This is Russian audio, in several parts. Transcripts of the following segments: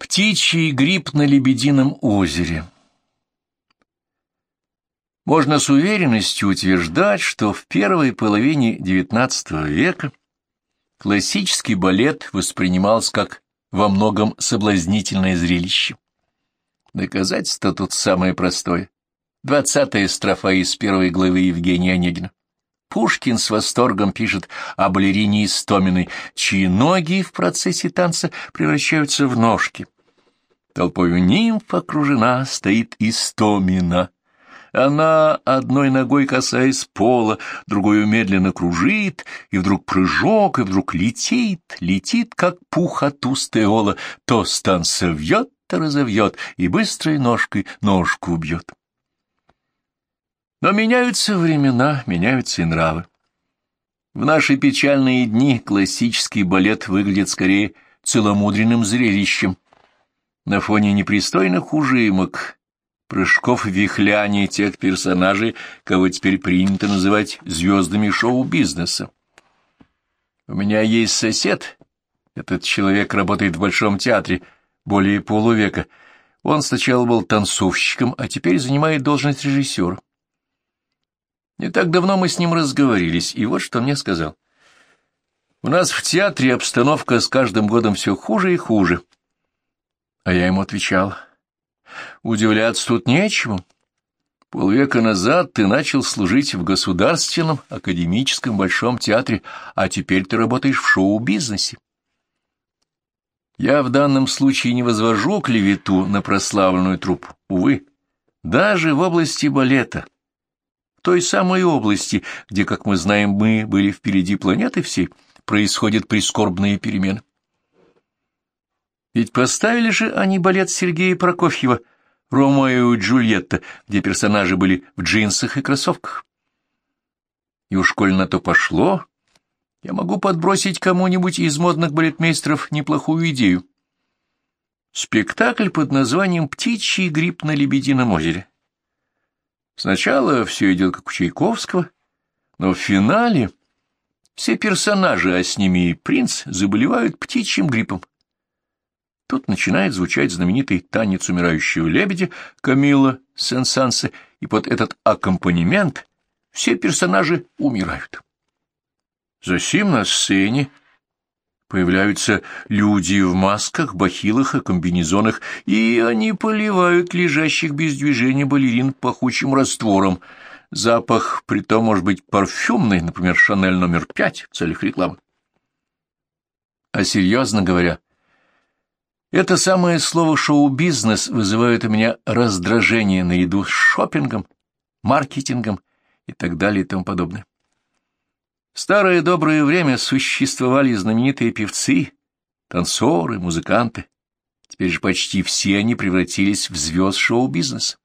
Птичий гриб на Лебедином озере Можно с уверенностью утверждать, что в первой половине XIX века классический балет воспринимался как во многом соблазнительное зрелище. Доказательство тут самое простое. Двадцатая строфа из первой главы Евгения Онегина. Пушкин с восторгом пишет о балерине Истоминой, чьи ноги в процессе танца превращаются в ножки. Толпою нимф окружена стоит Истомина. Она, одной ногой касаясь пола, другой медленно кружит, и вдруг прыжок, и вдруг летит, летит, как пух от устеола, то стан совьет, то разовьет, и быстрой ножкой ножку убьет. Но меняются времена, меняются и нравы. В наши печальные дни классический балет выглядит скорее целомудренным зрелищем. На фоне непристойных ужимок, прыжков вихляний тех персонажей, кого теперь принято называть звездами шоу-бизнеса. У меня есть сосед, этот человек работает в Большом театре более полувека. Он сначала был танцовщиком, а теперь занимает должность режиссера. Не так давно мы с ним разговорились, и вот что мне сказал. У нас в театре обстановка с каждым годом все хуже и хуже. А я ему отвечал. Удивляться тут нечему. Полвека назад ты начал служить в государственном академическом большом театре, а теперь ты работаешь в шоу-бизнесе. Я в данном случае не возвожу клевету на прославленную труппу. Увы, даже в области балета — той самой области, где, как мы знаем, мы были впереди планеты всей, происходят прискорбные перемены. Ведь поставили же они балет Сергея Прокофьева «Ромео и Джульетта», где персонажи были в джинсах и кроссовках. И уж коль на то пошло, я могу подбросить кому-нибудь из модных балетмейстеров неплохую идею. Спектакль под названием «Птичий гриб на Лебедином озере». Сначала все идет как у Чайковского, но в финале все персонажи, а с ними и принц, заболевают птичьим гриппом. Тут начинает звучать знаменитый танец умирающего лебедя Камила Сен-Сансе, и под этот аккомпанемент все персонажи умирают. Засим на сцене Появляются люди в масках, бахилах и комбинезонах, и они поливают лежащих без движения балерин пахучим раствором. Запах притом может быть парфюмный, например, «Шанель номер пять» в целях рекламы. А серьезно говоря, это самое слово «шоу-бизнес» вызывает у меня раздражение наряду с шопингом, маркетингом и так далее и тому подобное. В старое доброе время существовали знаменитые певцы, танцоры, музыканты. Теперь же почти все они превратились в звезд шоу-бизнеса.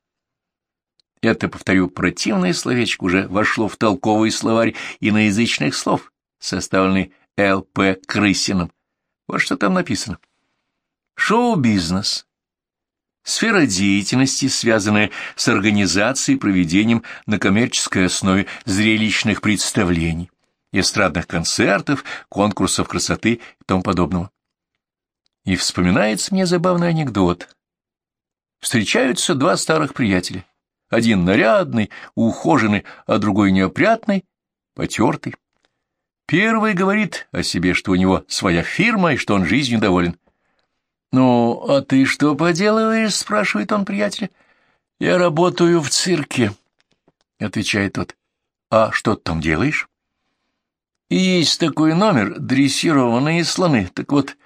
Это, повторю, противное словечко уже вошло в толковый словарь иноязычных слов, составленный Л.П. Крысиным. Вот что там написано. Шоу-бизнес. Сфера деятельности, связанная с организацией и проведением на коммерческой основе зрелищных представлений эстрадных концертов, конкурсов красоты и тому подобного. И вспоминается мне забавный анекдот. Встречаются два старых приятеля. Один нарядный, ухоженный, а другой неопрятный, потертый. Первый говорит о себе, что у него своя фирма и что он жизнью доволен. «Ну, а ты что поделываешь?» — спрашивает он приятеля. «Я работаю в цирке», — отвечает тот. «А что ты там делаешь?» И есть такой номер — дрессированные слоны. Так вот,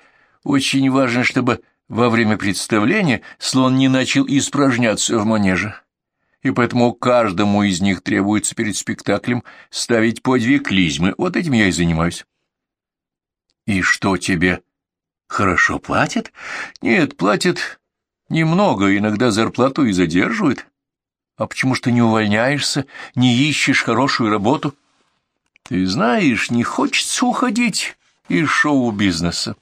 очень важно, чтобы во время представления слон не начал испражняться в манеже. И поэтому каждому из них требуется перед спектаклем ставить по две клизмы. Вот этим я и занимаюсь. И что тебе? Хорошо платят? Нет, платят немного, иногда зарплату и задерживают. А почему ж ты не увольняешься, не ищешь хорошую работу? — ты знаешь, не хочется уходить из шоу-бизнеса.